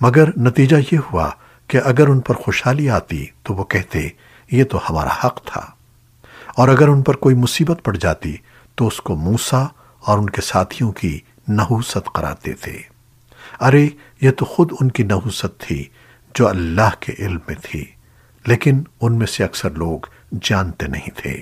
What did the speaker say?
مگر نتیجہ یہ ہوا کہ اگر ان پر خوشحالی آتی تو وہ کہتے، یہ تو ہمارا حق تھا۔ اور اگر ان پر کوئی مصیبت پڑ جاتی تو اس کو موسا اور ان کے ساتھیوں کی نحوست قرار دیتے ارے، یہ تو خود ان کی نحوست تھی جو اللہ کے علم میں تھی، لیکن ان میں سے اکثر لوگ جانتے نہیں تھے۔